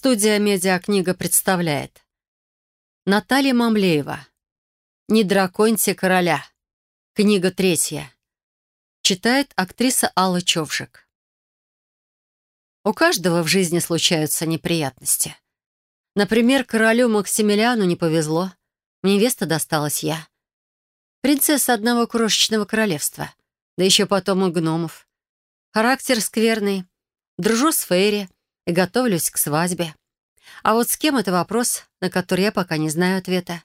Студия «Медиакнига» представляет Наталья Мамлеева «Не драконьте короля» Книга третья Читает актриса Алла Човжик У каждого в жизни случаются неприятности. Например, королю Максимилиану не повезло. Невеста досталась я. Принцесса одного крошечного королевства. Да еще потом у гномов. Характер скверный. Дружу с Фейри — и готовлюсь к свадьбе. А вот с кем — это вопрос, на который я пока не знаю ответа.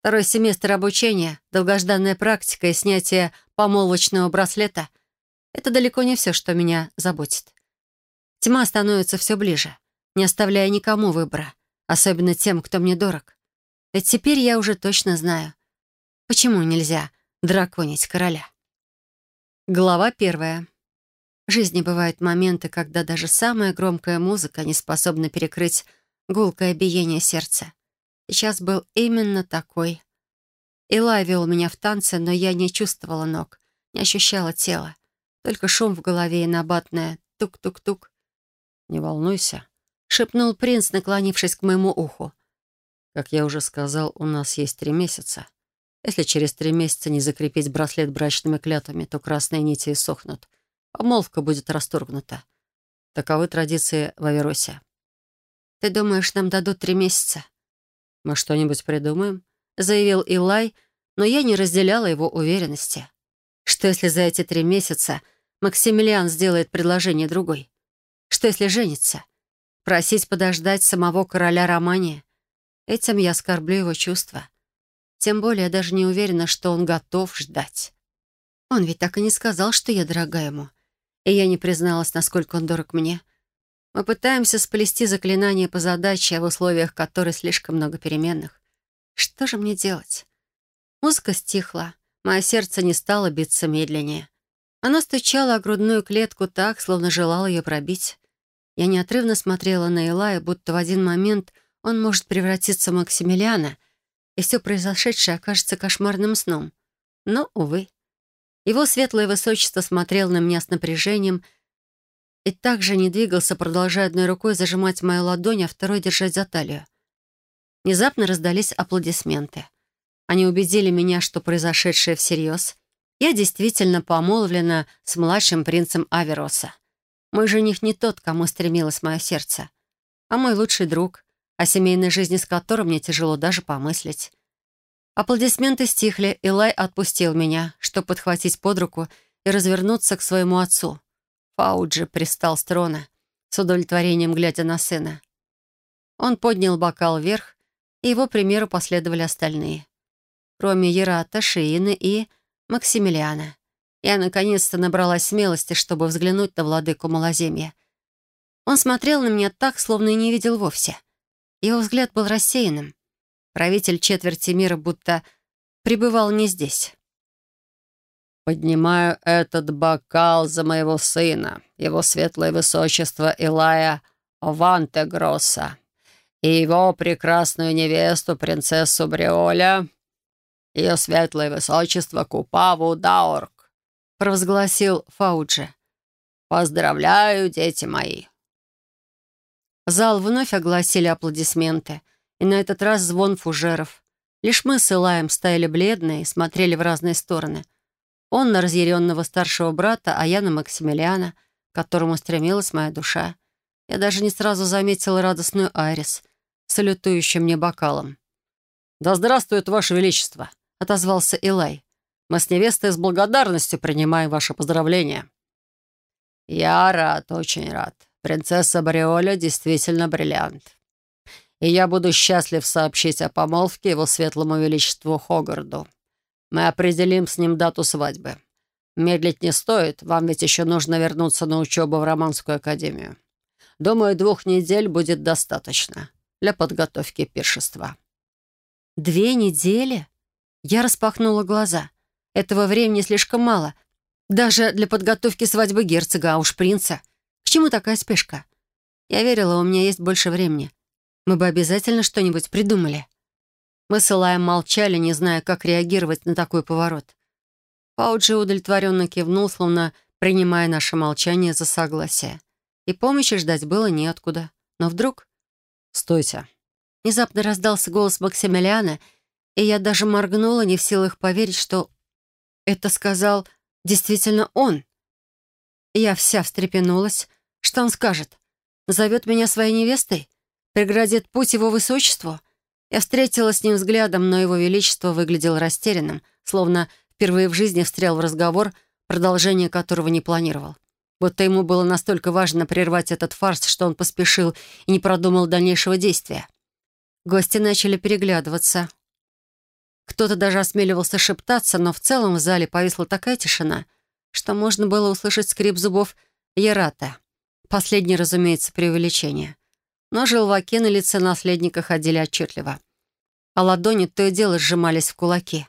Второй семестр обучения, долгожданная практика и снятие помолвочного браслета — это далеко не все, что меня заботит. Тьма становится все ближе, не оставляя никому выбора, особенно тем, кто мне дорог. Ведь теперь я уже точно знаю, почему нельзя драконить короля. Глава первая. В жизни бывают моменты, когда даже самая громкая музыка не способна перекрыть гулкое биение сердца. Сейчас был именно такой. Илай вел меня в танце, но я не чувствовала ног, не ощущала тела. Только шум в голове и набатное тук-тук-тук. «Не волнуйся», — шепнул принц, наклонившись к моему уху. «Как я уже сказал, у нас есть три месяца. Если через три месяца не закрепить браслет брачными клятвами, то красные нити иссохнут помолвка будет расторгнута. Таковы традиции в Аверосе. «Ты думаешь, нам дадут три месяца?» «Мы что-нибудь придумаем?» — заявил Илай, но я не разделяла его уверенности. Что если за эти три месяца Максимилиан сделает предложение другой? Что если женится? Просить подождать самого короля Романии? Этим я оскорблю его чувства. Тем более я даже не уверена, что он готов ждать. Он ведь так и не сказал, что я дорога ему и я не призналась, насколько он дорог мне. Мы пытаемся сплести заклинание по задаче, а в условиях которой слишком много переменных. Что же мне делать? Музыка стихла, мое сердце не стало биться медленнее. Оно стучало о грудную клетку так, словно желало ее пробить. Я неотрывно смотрела на Илая, будто в один момент он может превратиться в Максимилиана, и все произошедшее окажется кошмарным сном. Но, увы. Его светлое высочество смотрел на меня с напряжением и также не двигался, продолжая одной рукой зажимать мою ладонь, а второй держать за талию. Внезапно раздались аплодисменты. Они убедили меня, что произошедшее всерьез. Я действительно помолвлена с младшим принцем Авероса. Мой жених не тот, кому стремилось мое сердце, а мой лучший друг, о семейной жизни с которым мне тяжело даже помыслить. Аплодисменты стихли, и Лай отпустил меня, чтобы подхватить под руку и развернуться к своему отцу. Фауджи пристал с трона, с удовлетворением глядя на сына. Он поднял бокал вверх, и его примеру последовали остальные. Кроме Ерата, Шиины и Максимилиана. Я наконец-то набралась смелости, чтобы взглянуть на владыку Малоземья. Он смотрел на меня так, словно и не видел вовсе. Его взгляд был рассеянным. Правитель четверти мира будто пребывал не здесь. «Поднимаю этот бокал за моего сына, его светлое высочество Илая Вантегросса, и его прекрасную невесту, принцессу Бриоля, ее светлое высочество Купаву Даорг», провозгласил Фауджи. «Поздравляю, дети мои!» Зал вновь огласили аплодисменты — и на этот раз звон фужеров. Лишь мы с Илаем стояли бледные и смотрели в разные стороны. Он на разъяренного старшего брата, а я на Максимилиана, к которому стремилась моя душа. Я даже не сразу заметила радостную Айрис, салютующую мне бокалом. «Да здравствует Ваше Величество!» — отозвался Илай. «Мы с невестой с благодарностью принимаем ваше поздравление». «Я рад, очень рад. Принцесса Бриоля действительно бриллиант и я буду счастлив сообщить о помолвке его светлому величеству Хогарду. Мы определим с ним дату свадьбы. Медлить не стоит, вам ведь еще нужно вернуться на учебу в Романскую академию. Думаю, двух недель будет достаточно для подготовки пиршества». «Две недели?» Я распахнула глаза. Этого времени слишком мало. Даже для подготовки свадьбы герцога, а уж принца. К чему такая спешка? Я верила, у меня есть больше времени. Мы бы обязательно что-нибудь придумали. Мы с Илаем молчали, не зная, как реагировать на такой поворот. Пауджи удовлетворенно кивнул, словно принимая наше молчание за согласие. И помощи ждать было неоткуда. Но вдруг «Стойте!» Внезапно раздался голос Максимилиана, и я даже моргнула, не в силах поверить, что это сказал действительно он. Я вся встрепенулась. Что он скажет? Назовет меня своей невестой? Преградит путь его высочеству? Я встретила с ним взглядом, но его величество выглядел растерянным, словно впервые в жизни встрял в разговор, продолжение которого не планировал. Будто ему было настолько важно прервать этот фарс, что он поспешил и не продумал дальнейшего действия. Гости начали переглядываться. Кто-то даже осмеливался шептаться, но в целом в зале повисла такая тишина, что можно было услышать скрип зубов Ярата. Последнее, разумеется, преувеличение. Но желваки на лице наследника ходили отчетливо. А ладони то и дело сжимались в кулаки.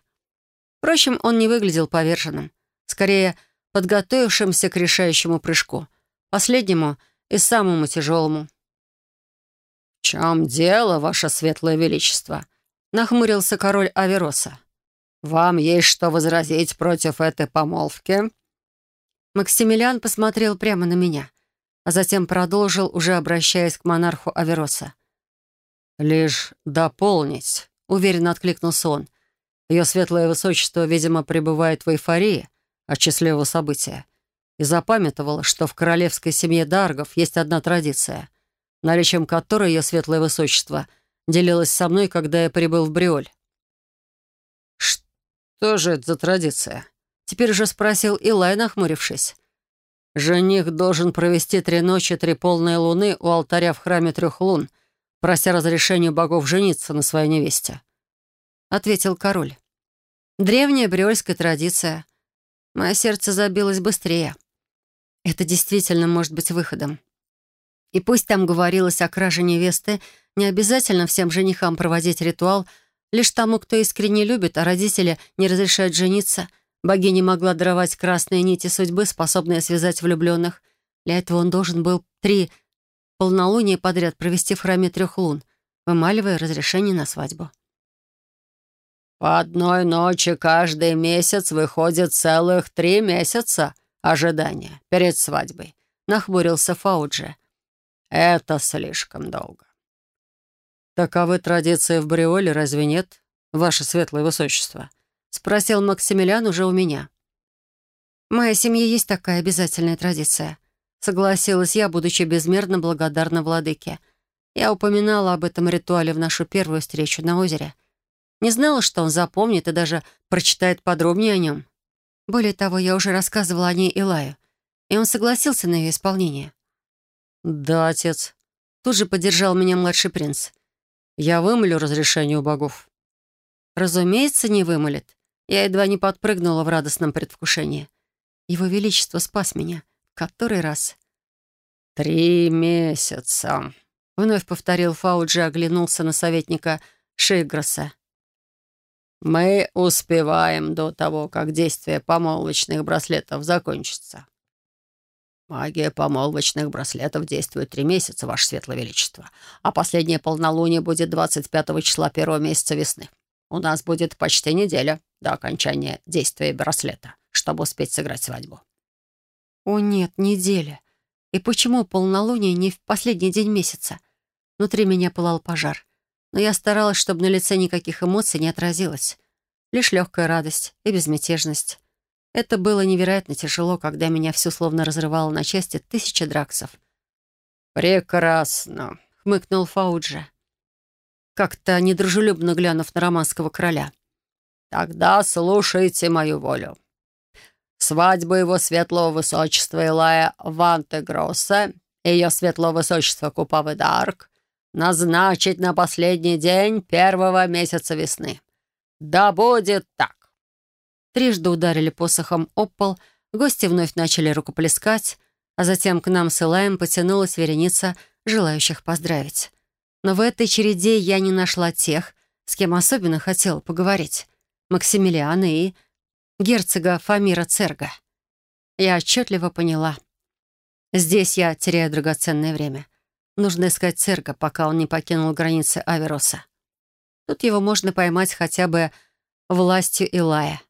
Впрочем, он не выглядел поверженным. Скорее, подготовившимся к решающему прыжку. Последнему и самому тяжелому. «В чем дело, ваше светлое величество?» — нахмурился король Авероса. «Вам есть что возразить против этой помолвки?» Максимилиан посмотрел прямо на меня, а затем продолжил, уже обращаясь к монарху Авероса. «Лишь дополнить», — уверенно откликнулся он. «Ее светлое высочество, видимо, пребывает в эйфории, от счастливого события и запамятовала, что в королевской семье Даргов есть одна традиция, наличием которой ее светлое высочество делилось со мной, когда я прибыл в Бриоль. «Что же это за традиция?» Теперь уже спросил Илай, нахмурившись. «Жених должен провести три ночи, три полные луны у алтаря в храме трех лун, прося разрешения богов жениться на своей невесте», — ответил король. «Древняя бриольская традиция. Мое сердце забилось быстрее. Это действительно может быть выходом. И пусть там говорилось о краже невесты, не обязательно всем женихам проводить ритуал, лишь тому, кто искренне любит, а родители не разрешают жениться. Богиня могла даровать красные нити судьбы, способные связать влюбленных. Для этого он должен был три полнолуния подряд провести в храме трех лун, вымаливая разрешение на свадьбу. «По одной ночи каждый месяц выходит целых три месяца ожидания перед свадьбой», — нахмурился Фауджи. «Это слишком долго». «Таковы традиции в Бриоле, разве нет, ваше светлое высочество?» — спросил Максимилиан уже у меня. «В моей семье есть такая обязательная традиция», — согласилась я, будучи безмерно благодарна владыке. Я упоминала об этом ритуале в нашу первую встречу на озере — не знала, что он запомнит и даже прочитает подробнее о нем. Более того, я уже рассказывала о ней Илаю, и он согласился на ее исполнение. «Да, отец». Тут же поддержал меня младший принц. «Я вымолю разрешение у богов». Разумеется, не вымолит. Я едва не подпрыгнула в радостном предвкушении. Его Величество спас меня. Который раз? «Три месяца», — вновь повторил Фауджи, оглянулся на советника Шейгроса. Мы успеваем до того, как действие помолвочных браслетов закончится. Магия помолвочных браслетов действует три месяца, Ваше Светлое Величество, а последнее полнолуние будет 25 числа первого месяца весны. У нас будет почти неделя до окончания действия браслета, чтобы успеть сыграть свадьбу. О нет, неделя. И почему полнолуние не в последний день месяца? Внутри меня пылал пожар но я старалась, чтобы на лице никаких эмоций не отразилось. Лишь легкая радость и безмятежность. Это было невероятно тяжело, когда меня всю словно разрывало на части тысяча драксов. «Прекрасно», — хмыкнул Фауджи, как-то недружелюбно глянув на романского короля. «Тогда слушайте мою волю. Свадьбу его светлого высочества Илая Вантегросса и ее светлого высочества Купавы Дарк назначить на последний день первого месяца весны. Да будет так!» Трижды ударили посохом об пол, гости вновь начали рукоплескать, а затем к нам с Илаем потянулась вереница желающих поздравить. Но в этой череде я не нашла тех, с кем особенно хотела поговорить. Максимилиана и герцога Фамира Церга. Я отчетливо поняла. Здесь я теряю драгоценное время — Нужно искать Церга, пока он не покинул границы Авероса. Тут его можно поймать хотя бы властью Илая.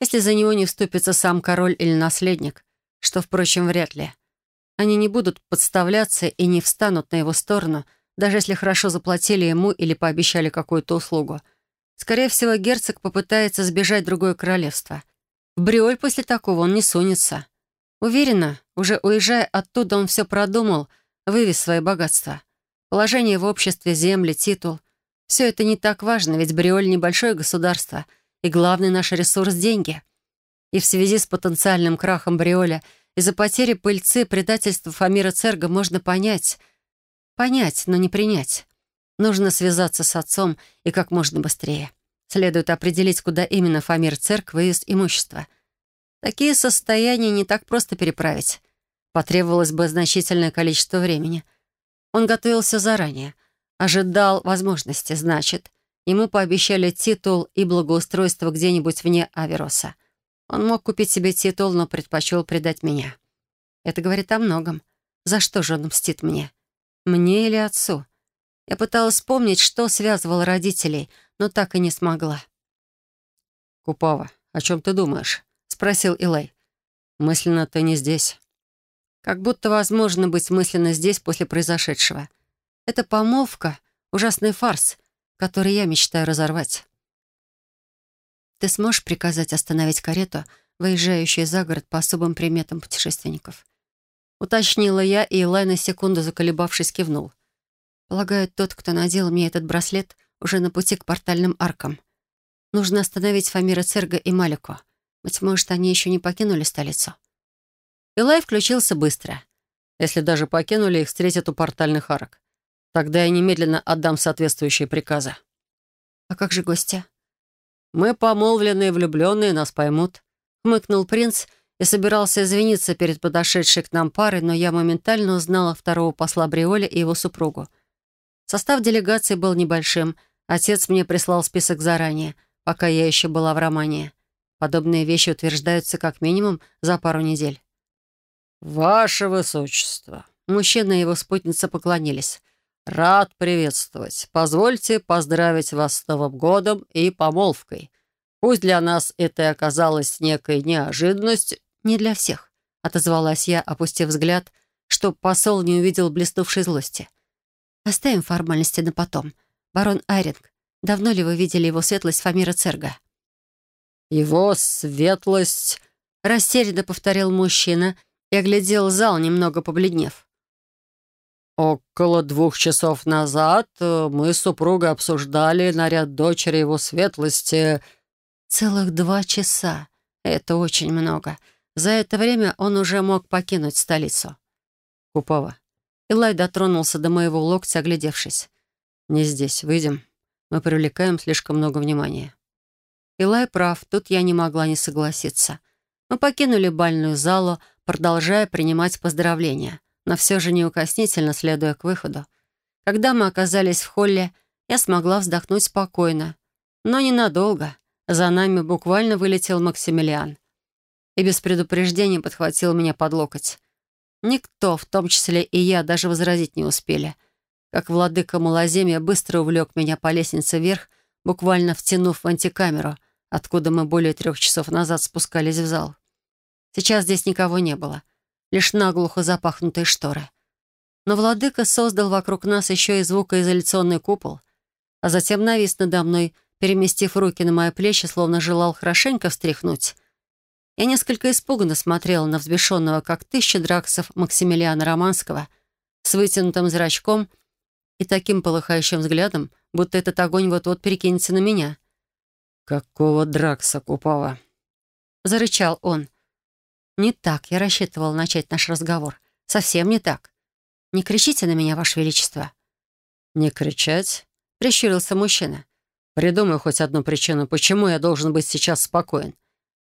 Если за него не вступится сам король или наследник, что, впрочем, вряд ли. Они не будут подставляться и не встанут на его сторону, даже если хорошо заплатили ему или пообещали какую-то услугу. Скорее всего, герцог попытается сбежать в другое королевство. В Бриоль после такого он не сунется. Уверена, уже уезжая оттуда, он все продумал, вывез свои богатства. Положение в обществе, земли, титул. Все это не так важно, ведь Бриоль — небольшое государство, и главный наш ресурс — деньги. И в связи с потенциальным крахом Бриоля из-за потери пыльцы предательства Фамира Церга можно понять. Понять, но не принять. Нужно связаться с отцом и как можно быстрее. Следует определить, куда именно Фамир Церк вывез имущество. Такие состояния не так просто переправить. Потребовалось бы значительное количество времени. Он готовился заранее. Ожидал возможности, значит. Ему пообещали титул и благоустройство где-нибудь вне Авероса. Он мог купить себе титул, но предпочел предать меня. Это говорит о многом. За что же он мстит мне? Мне или отцу? Я пыталась вспомнить, что связывало родителей, но так и не смогла. «Купава, о чем ты думаешь?» — спросил Илай. «Мысленно ты не здесь». Как будто возможно быть мысленно здесь после произошедшего. Это помолвка, ужасный фарс, который я мечтаю разорвать. Ты сможешь приказать остановить карету, выезжающую за город по особым приметам путешественников?» Уточнила я, и Илай на секунду заколебавшись кивнул. «Полагаю, тот, кто надел мне этот браслет, уже на пути к портальным аркам. Нужно остановить Фамира Церга и Малику. Быть может, они еще не покинули столицу». Илай включился быстро. Если даже покинули, их встретят у портальных арок. Тогда я немедленно отдам соответствующие приказы. «А как же гостя?» «Мы помолвленные влюбленные, нас поймут», — хмыкнул принц и собирался извиниться перед подошедшей к нам парой, но я моментально узнала второго посла Бриоля и его супругу. Состав делегации был небольшим. Отец мне прислал список заранее, пока я еще была в Романии. Подобные вещи утверждаются как минимум за пару недель. «Ваше Высочество!» Мужчина и его спутница поклонились. «Рад приветствовать. Позвольте поздравить вас с Новым годом и помолвкой. Пусть для нас это и оказалось некой неожиданностью...» «Не для всех», — отозвалась я, опустив взгляд, чтоб посол не увидел блеснувшей злости. «Оставим формальности на потом. Барон Айринг, давно ли вы видели его светлость Фамира Церга?» «Его светлость...» — растерянно повторил мужчина и оглядел зал, немного побледнев. Около двух часов назад э, мы с супругой обсуждали наряд дочери его светлости. Целых два часа. Это очень много. За это время он уже мог покинуть столицу. Купова. Илай дотронулся до моего локтя, оглядевшись. «Не здесь. Выйдем. Мы привлекаем слишком много внимания». Илай прав. Тут я не могла не согласиться. Мы покинули бальную залу, продолжая принимать поздравления но все же неукоснительно следуя к выходу. Когда мы оказались в холле, я смогла вздохнуть спокойно. Но ненадолго. За нами буквально вылетел Максимилиан. И без предупреждения подхватил меня под локоть. Никто, в том числе и я, даже возразить не успели. Как владыка Малоземья быстро увлек меня по лестнице вверх, буквально втянув в антикамеру, откуда мы более трех часов назад спускались в зал. Сейчас здесь никого не было — лишь наглухо запахнутые шторы. Но владыка создал вокруг нас еще и звукоизоляционный купол, а затем навис надо мной, переместив руки на мои плечи, словно желал хорошенько встряхнуть. Я несколько испуганно смотрела на взбешенного, как тысяча драксов Максимилиана Романского, с вытянутым зрачком и таким полыхающим взглядом, будто этот огонь вот-вот перекинется на меня. «Какого дракса, Купава?» — зарычал он. «Не так я рассчитывал начать наш разговор. Совсем не так. Не кричите на меня, Ваше Величество». «Не кричать?» — прищурился мужчина. «Придумай хоть одну причину, почему я должен быть сейчас спокоен.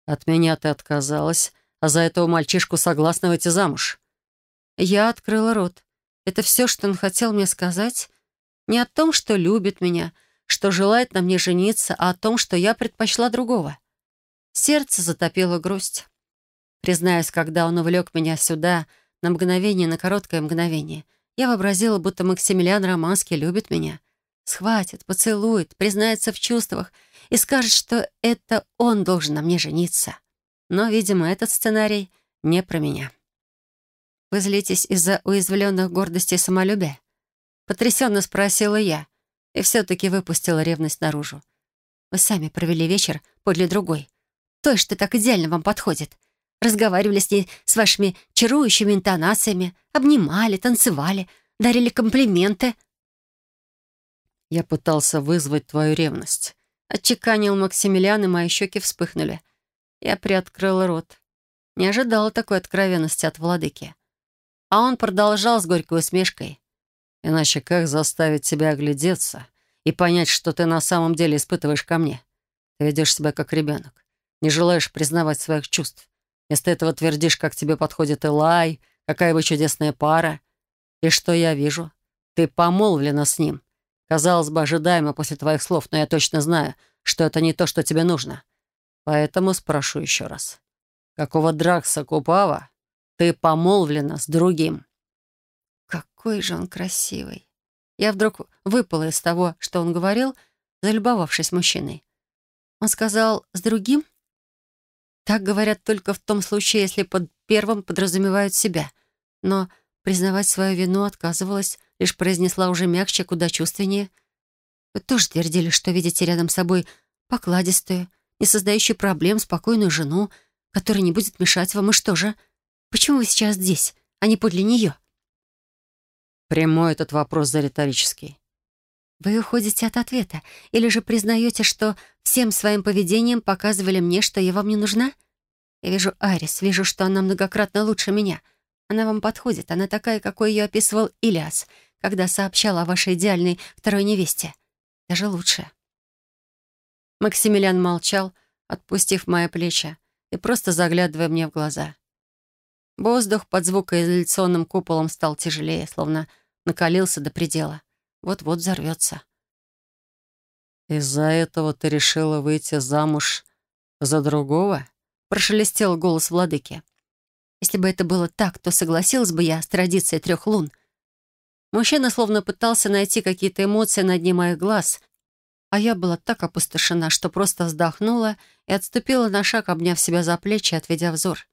От меня ты отказалась, а за этого мальчишку согласна выйти замуж». Я открыла рот. Это все, что он хотел мне сказать? Не о том, что любит меня, что желает на мне жениться, а о том, что я предпочла другого. Сердце затопило грусть. Признаюсь, когда он увлек меня сюда, на мгновение, на короткое мгновение, я вообразила, будто Максимилиан Романский любит меня. Схватит, поцелует, признается в чувствах и скажет, что это он должен на мне жениться. Но, видимо, этот сценарий не про меня. Вы злитесь из-за уязвленных гордости и самолюбия? Потрясенно спросила я и все-таки выпустила ревность наружу. Вы сами провели вечер подле другой. Той, что так идеально вам подходит. Разговаривали с ней с вашими чарующими интонациями, обнимали, танцевали, дарили комплименты. Я пытался вызвать твою ревность. Отчеканил Максимилиан, и мои щеки вспыхнули. Я приоткрыла рот. Не ожидала такой откровенности от владыки. А он продолжал с горькой усмешкой. «Иначе как заставить себя оглядеться и понять, что ты на самом деле испытываешь ко мне? Ты ведешь себя как ребенок, не желаешь признавать своих чувств. Вместо этого твердишь, как тебе подходит Элай, какая вы чудесная пара. И что я вижу? Ты помолвлена с ним. Казалось бы, ожидаемо после твоих слов, но я точно знаю, что это не то, что тебе нужно. Поэтому спрошу еще раз. Какого Дракса Купава ты помолвлена с другим? Какой же он красивый. Я вдруг выпала из того, что он говорил, залюбовавшись мужчиной. Он сказал «с другим»? Так говорят только в том случае, если под первым подразумевают себя. Но признавать свою вину отказывалась, лишь произнесла уже мягче, куда чувственнее. Вы тоже твердили, что видите рядом с собой покладистую, не создающую проблем, спокойную жену, которая не будет мешать вам. И что же? Почему вы сейчас здесь, а не подле нее? Прямой этот вопрос за риторический. Вы уходите от ответа или же признаете, что всем своим поведением показывали мне, что я вам не нужна? Я вижу Арис, вижу, что она многократно лучше меня. Она вам подходит, она такая, какой ее описывал Илиас, когда сообщал о вашей идеальной второй невесте. Даже лучше. Максимилиан молчал, отпустив мои плечи и просто заглядывая мне в глаза. Воздух под звукоизоляционным куполом стал тяжелее, словно накалился до предела вот-вот взорвется. «Из-за этого ты решила выйти замуж за другого?» — прошелестел голос владыки. «Если бы это было так, то согласилась бы я с традицией трех лун». Мужчина словно пытался найти какие-то эмоции на дне моих глаз, а я была так опустошена, что просто вздохнула и отступила на шаг, обняв себя за плечи, отведя взор.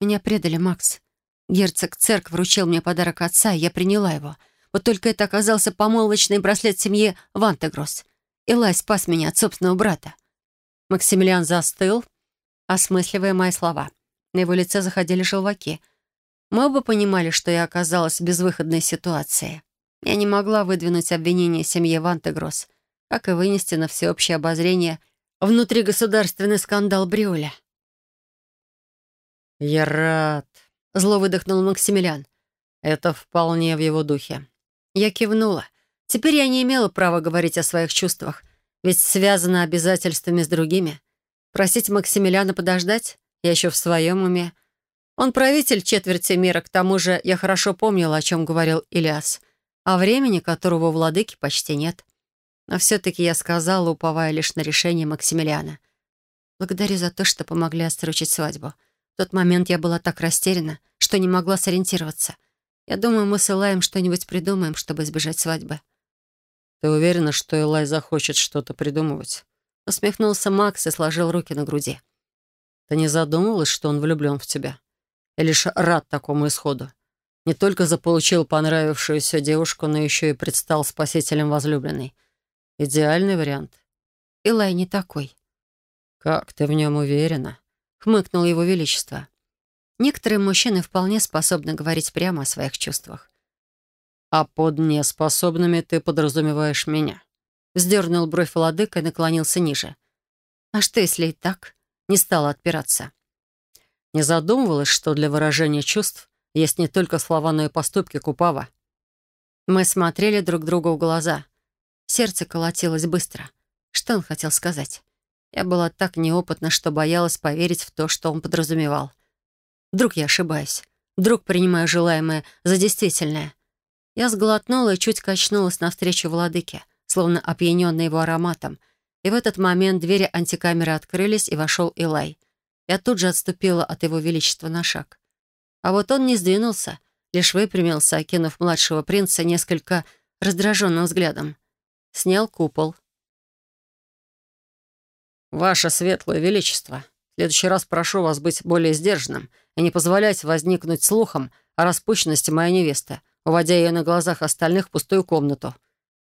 Меня предали, Макс. Герцог Церк вручил мне подарок отца, и я приняла его — вот только это оказался помолвочный браслет семьи Вантегрос. Илай спас меня от собственного брата. Максимилиан застыл, осмысливая мои слова. На его лице заходили желваки. Мы оба понимали, что я оказалась в безвыходной ситуации. Я не могла выдвинуть обвинение семье Вантегрос, как и вынести на всеобщее обозрение внутригосударственный скандал Бриоля. «Я рад», — зло выдохнул Максимилиан. «Это вполне в его духе. Я кивнула. Теперь я не имела права говорить о своих чувствах, ведь связана обязательствами с другими. Просить Максимилиана подождать? Я еще в своем уме. Он правитель четверти мира, к тому же я хорошо помнила, о чем говорил Илиас, а времени которого у владыки почти нет. Но все-таки я сказала, уповая лишь на решение Максимилиана. Благодарю за то, что помогли отсрочить свадьбу. В тот момент я была так растеряна, что не могла сориентироваться — я думаю, мы с Элаем что-нибудь придумаем, чтобы избежать свадьбы». «Ты уверена, что Элай захочет что-то придумывать?» Усмехнулся Макс и сложил руки на груди. «Ты не задумывалась, что он влюблен в тебя? Я лишь рад такому исходу. Не только заполучил понравившуюся девушку, но еще и предстал спасителем возлюбленной. Идеальный вариант». «Элай не такой». «Как ты в нем уверена?» — хмыкнул его величество. Некоторые мужчины вполне способны говорить прямо о своих чувствах. «А под неспособными ты подразумеваешь меня?» Вздернул бровь владыка и наклонился ниже. «А что, если и так?» Не стала отпираться. Не задумывалась, что для выражения чувств есть не только слова, но и поступки Купава. Мы смотрели друг другу в глаза. Сердце колотилось быстро. Что он хотел сказать? Я была так неопытна, что боялась поверить в то, что он подразумевал. Вдруг я ошибаюсь. Вдруг принимаю желаемое за действительное. Я сглотнула и чуть качнулась навстречу владыке, словно опьяненная его ароматом. И в этот момент двери антикамеры открылись, и вошел Илай. Я тут же отступила от его величества на шаг. А вот он не сдвинулся, лишь выпрямился, окинув младшего принца несколько раздраженным взглядом. Снял купол. «Ваше светлое величество», в следующий раз прошу вас быть более сдержанным и не позволять возникнуть слухам о распущенности моей невесты. уводя ее на глазах остальных в пустую комнату.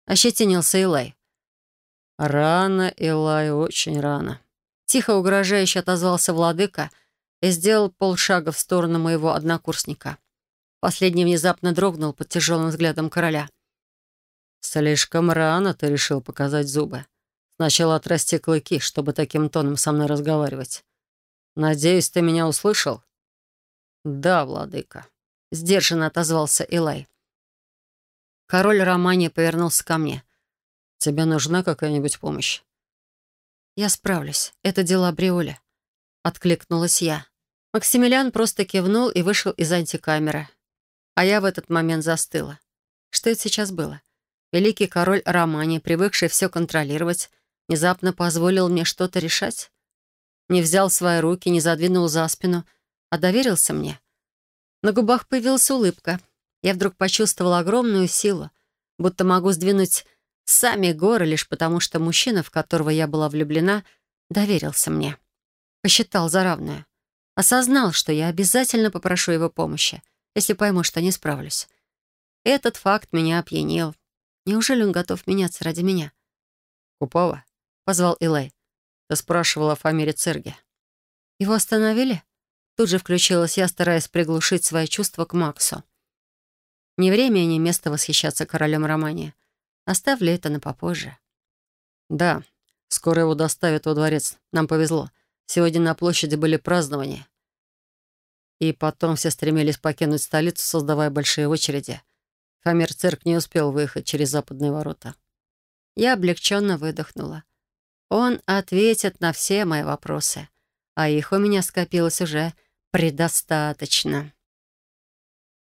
Ощетинился Илай. «Рано, Илай, очень рано». Тихо угрожающе отозвался владыка и сделал полшага в сторону моего однокурсника. Последний внезапно дрогнул под тяжелым взглядом короля. «Слишком рано ты решил показать зубы. Сначала отрасти клыки, чтобы таким тоном со мной разговаривать. Надеюсь, ты меня услышал?» «Да, владыка», — сдержанно отозвался Илай. Король Романи повернулся ко мне. «Тебе нужна какая-нибудь помощь?» «Я справлюсь. Это дела Бриоля», — откликнулась я. Максимилиан просто кивнул и вышел из антикамеры. А я в этот момент застыла. Что это сейчас было? Великий король Романи, привыкший все контролировать, внезапно позволил мне что-то решать? Не взял свои руки, не задвинул за спину, а доверился мне. На губах появилась улыбка — я вдруг почувствовала огромную силу, будто могу сдвинуть сами горы лишь потому, что мужчина, в которого я была влюблена, доверился мне. Посчитал за равное. Осознал, что я обязательно попрошу его помощи, если пойму, что не справлюсь. Этот факт меня опьянил. Неужели он готов меняться ради меня? «Купова?» — позвал Илай. «Ты спрашивала о Фамире Церге». «Его остановили?» Тут же включилась я, стараясь приглушить свои чувства к Максу. Не время не место восхищаться королем Романии. Оставлю это на попозже. Да, скоро его доставят во дворец. Нам повезло. Сегодня на площади были празднования. И потом все стремились покинуть столицу, создавая большие очереди. Фамир Цирк не успел выехать через западные ворота. Я облегченно выдохнула. Он ответит на все мои вопросы, а их у меня скопилось уже предостаточно.